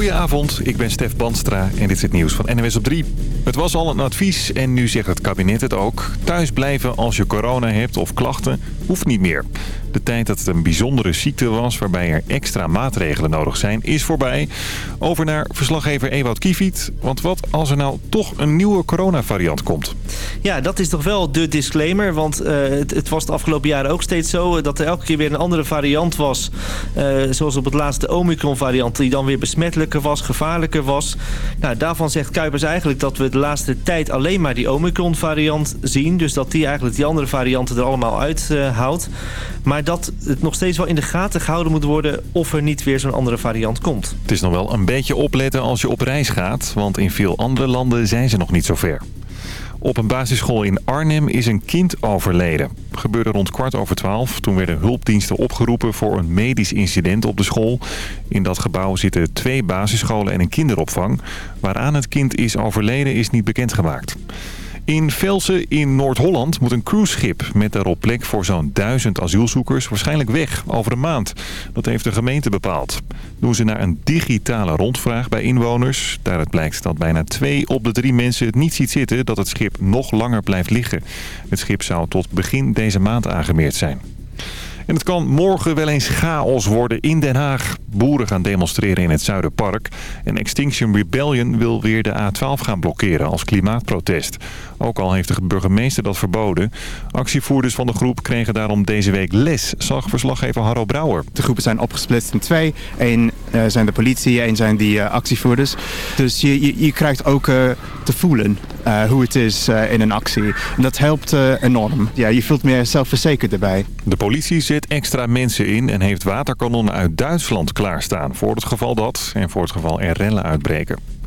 Goedenavond, ik ben Stef Banstra en dit is het nieuws van NWS op 3. Het was al een advies en nu zegt het kabinet het ook. Thuis blijven als je corona hebt of klachten hoeft niet meer. De tijd dat het een bijzondere ziekte was waarbij er extra maatregelen nodig zijn is voorbij. Over naar verslaggever Ewout Kiefiet. Want wat als er nou toch een nieuwe coronavariant komt? Ja, dat is toch wel de disclaimer. Want uh, het, het, was de afgelopen jaren ook steeds zo... dat er elke keer weer een andere variant was. Uh, zoals op het laatste Omicron-variant... die dan weer besmettelijker was, gevaarlijker was. Nou, daarvan zegt Kuipers eigenlijk dat we de laatste tijd... alleen maar die Omicron-variant zien. Dus dat die eigenlijk die andere varianten er allemaal. Uh, maar dat het nog steeds wel in de gaten gehouden moet worden... of er niet weer zo'n andere variant komt. Het is nog wel een beetje opletten als je op reis gaat... want in veel andere landen zijn ze nog niet zo ver. Op een basisschool in Arnhem is een kind overleden. Gebeurde rond kwart over twaalf. Toen werden hulpdiensten opgeroepen voor een medisch incident op de school. In dat gebouw zitten twee basisscholen en een kinderopvang. Waaraan het kind is overleden is niet bekendgemaakt. In Velsen in Noord-Holland moet een cruiseschip met daarop plek voor zo'n duizend asielzoekers waarschijnlijk weg over een maand. Dat heeft de gemeente bepaald. Doen ze naar een digitale rondvraag bij inwoners. Daaruit blijkt dat bijna twee op de drie mensen het niet ziet zitten dat het schip nog langer blijft liggen. Het schip zou tot begin deze maand aangemeerd zijn. En het kan morgen wel eens chaos worden in Den Haag. Boeren gaan demonstreren in het Zuiderpark. En Extinction Rebellion wil weer de A12 gaan blokkeren als klimaatprotest. Ook al heeft de burgemeester dat verboden. Actievoerders van de groep kregen daarom deze week les, zag verslaggever Harro Brouwer. De groepen zijn opgesplitst in twee. Eén uh, zijn de politie, één zijn die uh, actievoerders. Dus je, je, je krijgt ook uh, te voelen hoe het is in een actie. En dat helpt enorm. Ja, je voelt meer zelfverzekerd erbij. De politie zet extra mensen in en heeft waterkanonnen uit Duitsland klaarstaan. Voor het geval dat en voor het geval er rellen uitbreken.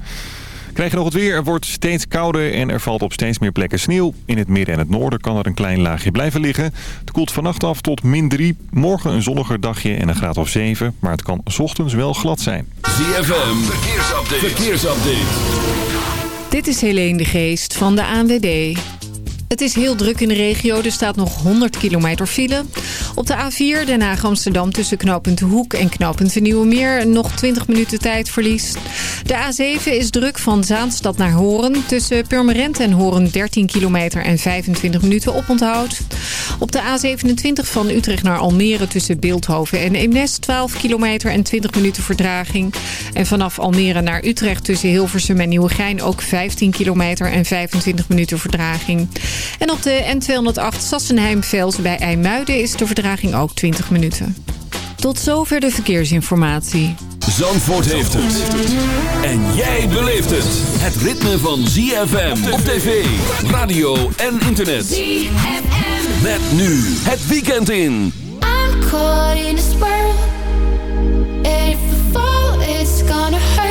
Krijg je nog het weer. Er wordt steeds kouder en er valt op steeds meer plekken sneeuw. In het midden en het noorden kan er een klein laagje blijven liggen. Het koelt vannacht af tot min 3. Morgen een zonniger dagje en een graad of 7. Maar het kan 's ochtends wel glad zijn. ZFM, verkeersupdate. verkeersupdate. Dit is Helene de Geest van de ANWB. Het is heel druk in de regio. Er staat nog 100 kilometer file. Op de A4 Den Haag-Amsterdam tussen knooppunt Hoek en knooppunt Nieuwemeer nog 20 minuten tijdverlies. De A7 is druk van Zaanstad naar Horen. Tussen Purmerend en Horen 13 kilometer en 25 minuten oponthoud. Op de A27 van Utrecht naar Almere tussen Beeldhoven en Eemnes 12 kilometer en 20 minuten verdraging. En vanaf Almere naar Utrecht tussen Hilversum en Nieuwegein ook 15 kilometer en 25 minuten verdraging. En op de N208 Sassenheim-Vels bij IJmuiden is de verdraging ook 20 minuten. Tot zover de verkeersinformatie. Zandvoort heeft het. En jij beleeft het. Het ritme van ZFM op tv, radio en internet. ZFM. Met nu het weekend in. I'm caught in a spell. If I fall, it's gonna hurt.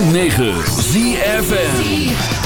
106.9 ZFN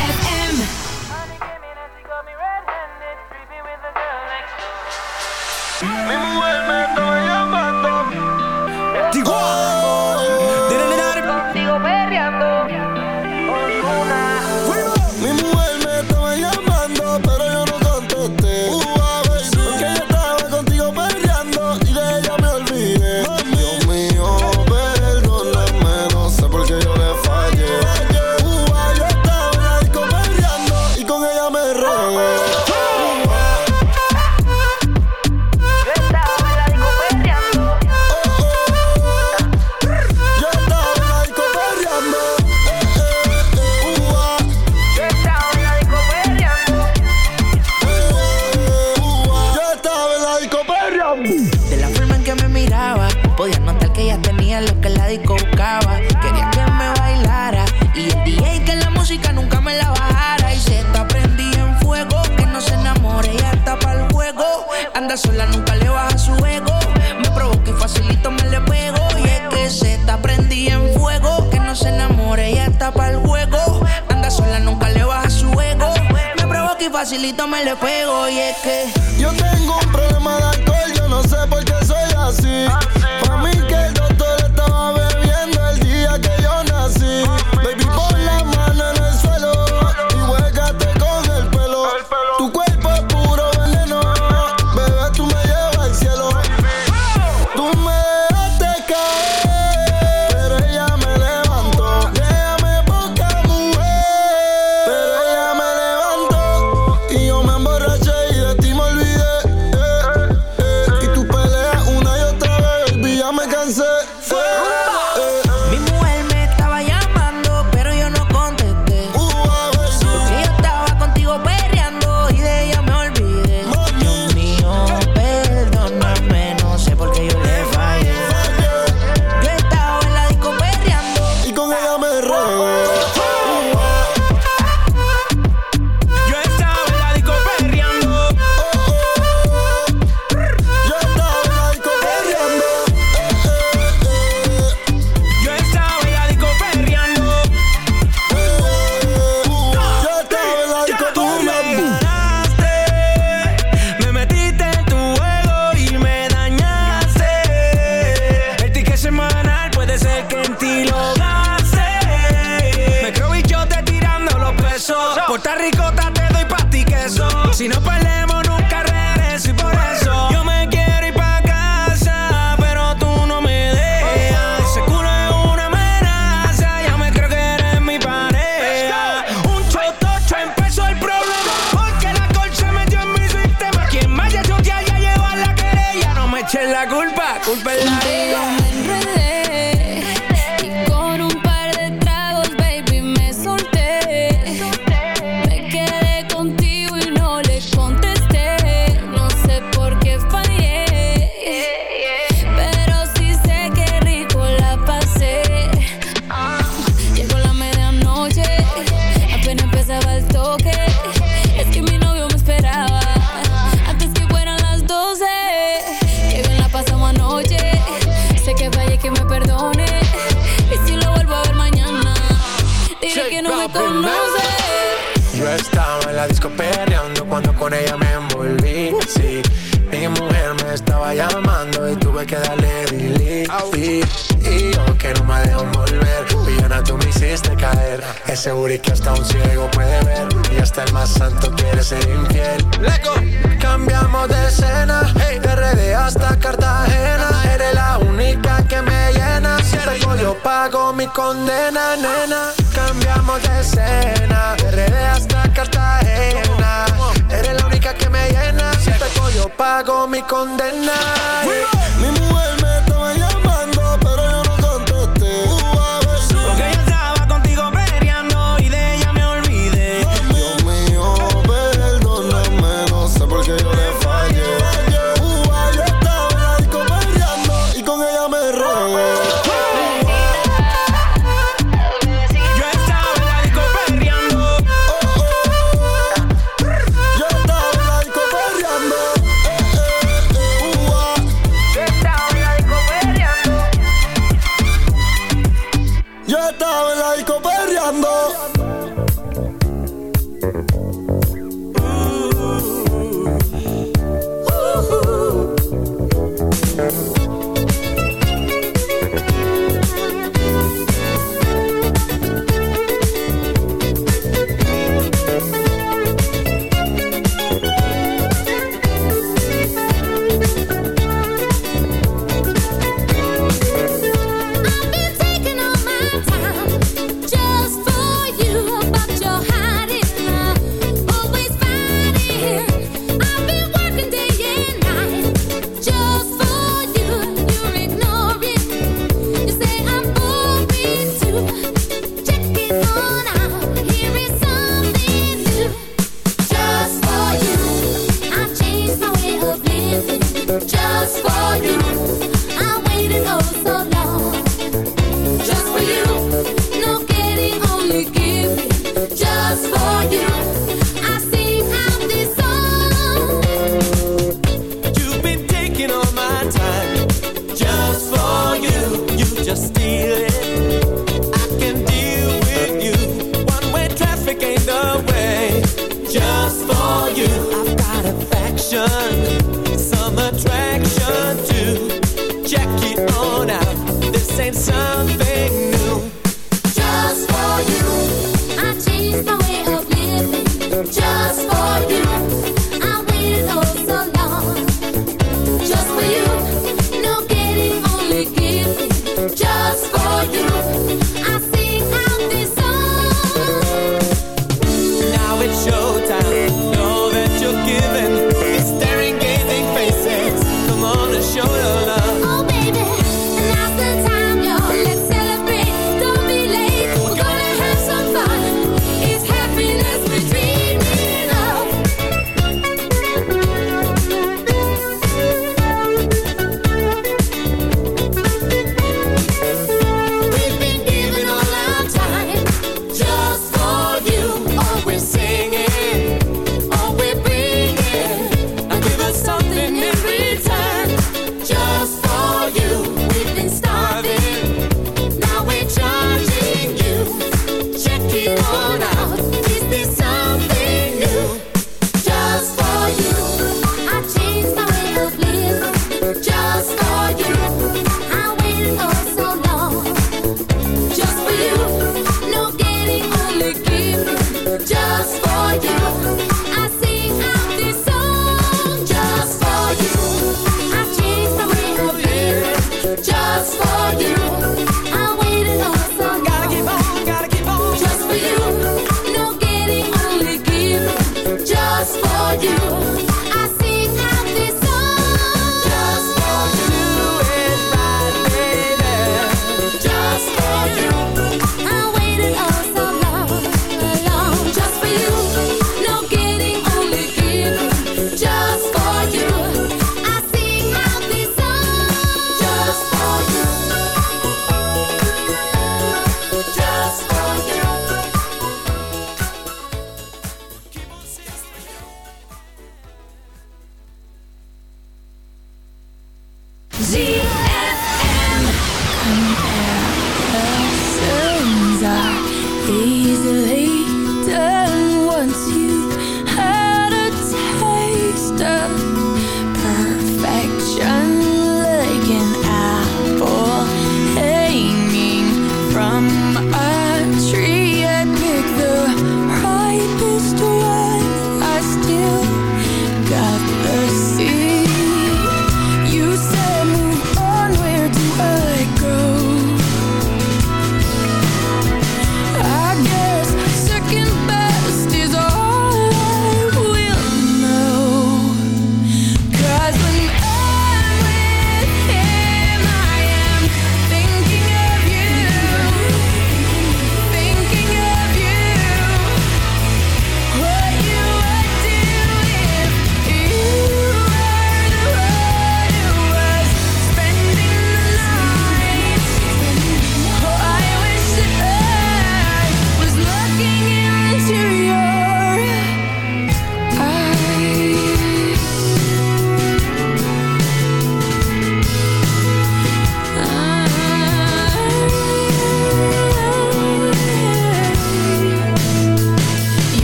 solito me le pego y es que yo tengo un problema de alcohol, yo no sé por qué soy así. Ah,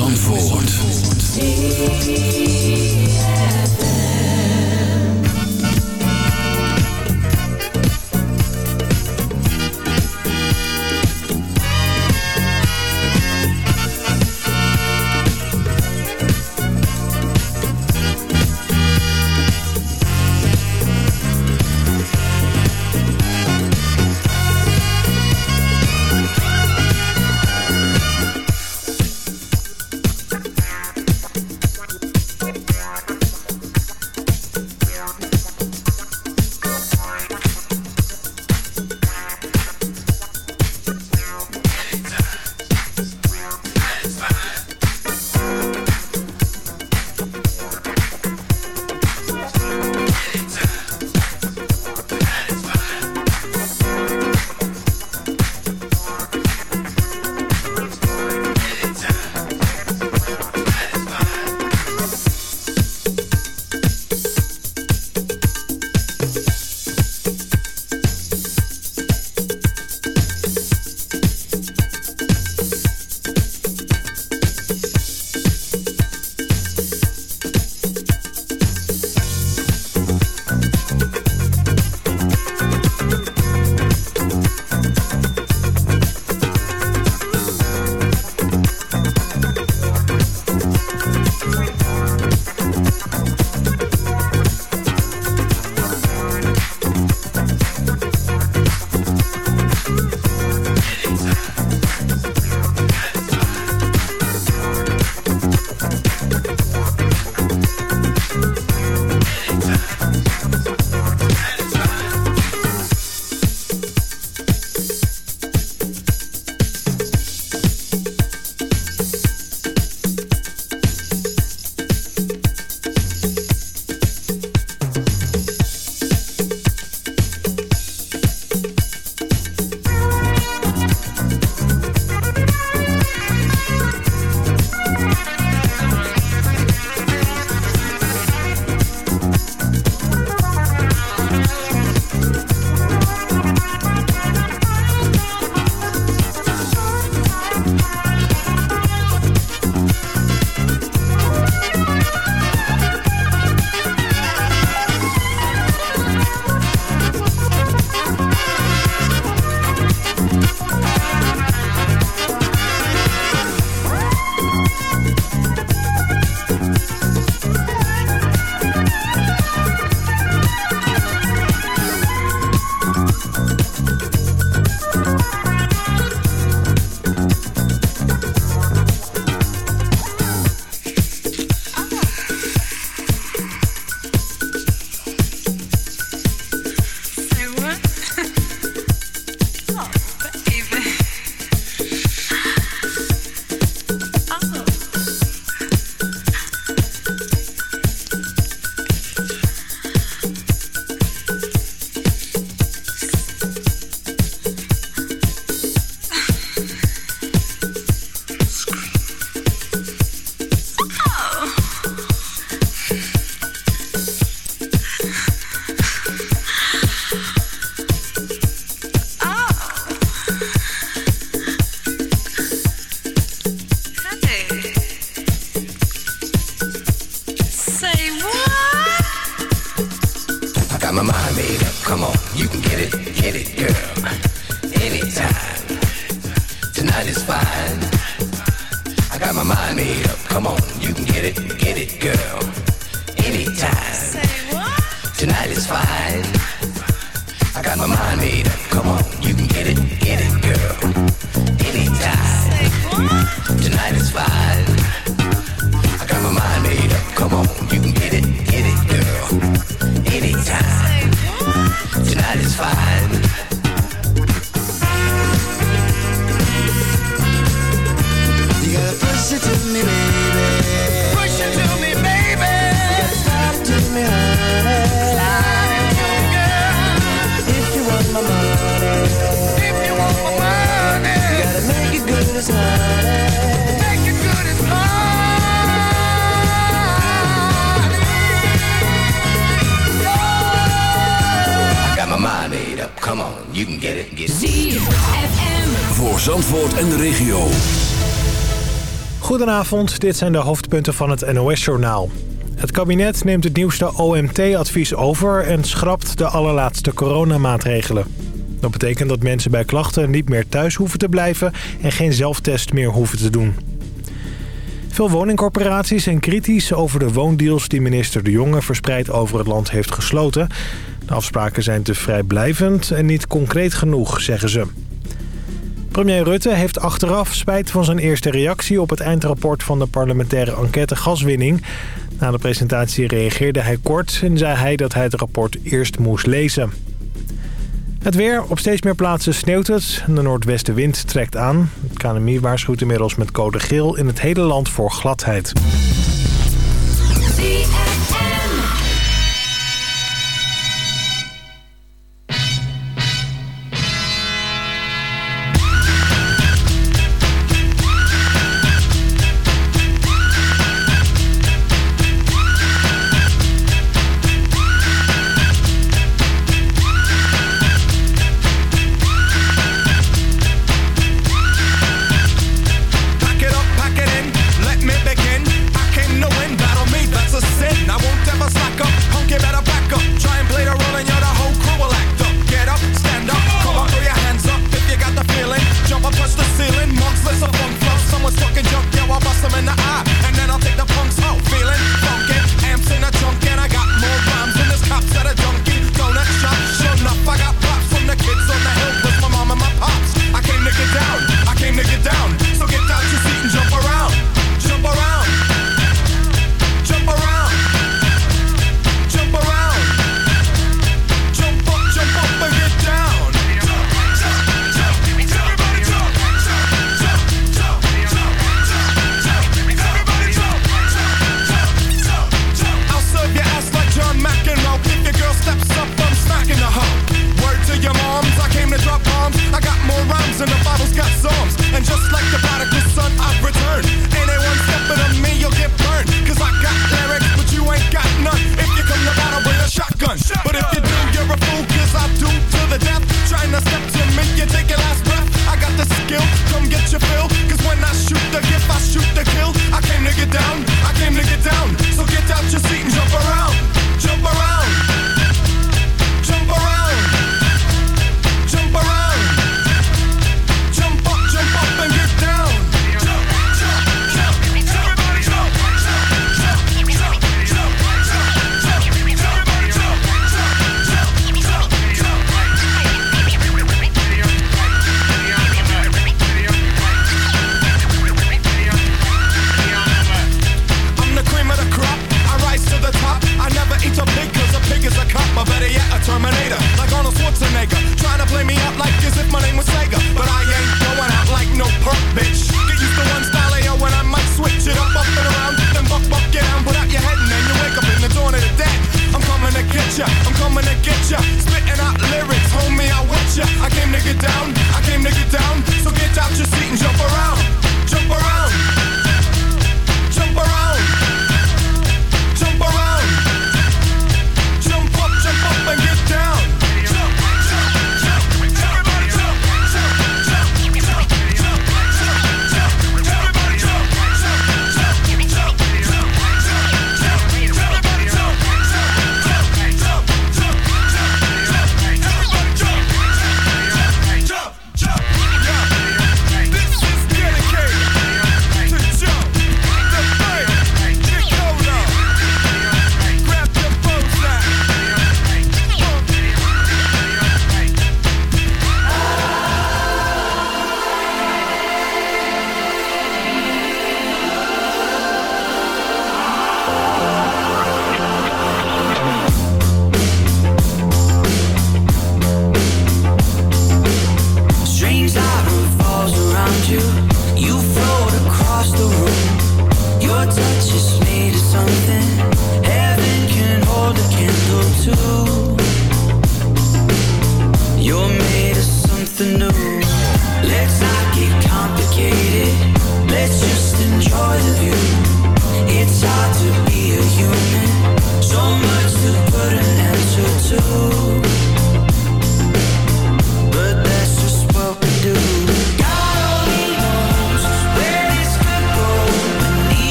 Zandvoort. Goedenavond, dit zijn de hoofdpunten van het NOS-journaal. Het kabinet neemt het nieuwste OMT-advies over en schrapt de allerlaatste coronamaatregelen. Dat betekent dat mensen bij klachten niet meer thuis hoeven te blijven en geen zelftest meer hoeven te doen. Veel woningcorporaties zijn kritisch over de woondeals die minister De Jonge verspreid over het land heeft gesloten. De afspraken zijn te vrijblijvend en niet concreet genoeg, zeggen ze. Premier Rutte heeft achteraf spijt van zijn eerste reactie op het eindrapport van de parlementaire enquête gaswinning. Na de presentatie reageerde hij kort en zei hij dat hij het rapport eerst moest lezen. Het weer. Op steeds meer plaatsen sneeuwt het. De noordwestenwind trekt aan. Het KNMI waarschuwt inmiddels met code geel in het hele land voor gladheid.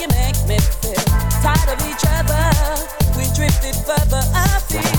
you make me feel. Tired of each other, we drifted further afield.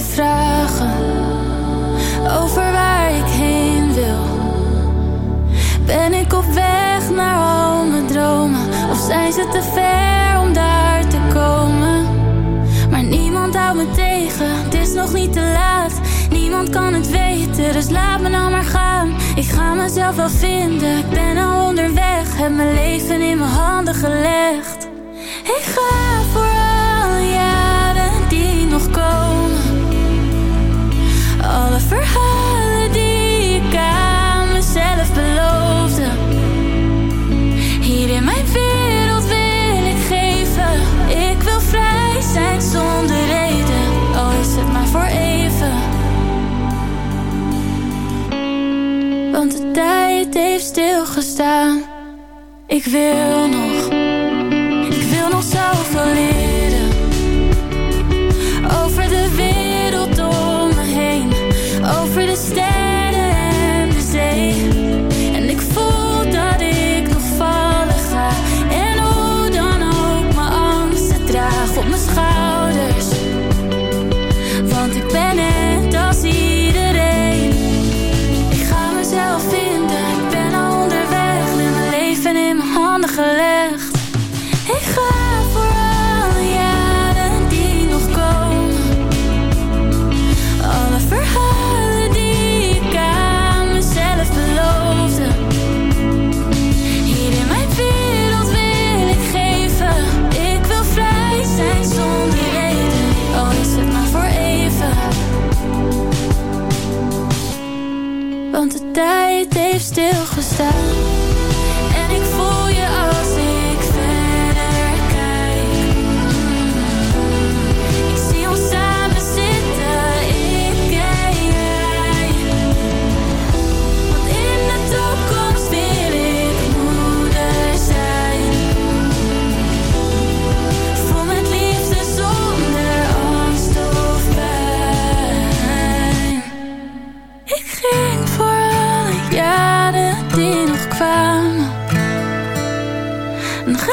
vragen over waar ik heen wil. Ben ik op weg naar al mijn dromen? Of zijn ze te ver om daar te komen? Maar niemand houdt me tegen, het is nog niet te laat. Niemand kan het weten, dus laat me nou maar gaan. Ik ga mezelf wel vinden, ik ben al onderweg. Heb mijn leven in mijn handen gelegd. Ik ga. gestaan. Ik wil nog, ik wil nog zelf leren. tijd heeft stilgestaan.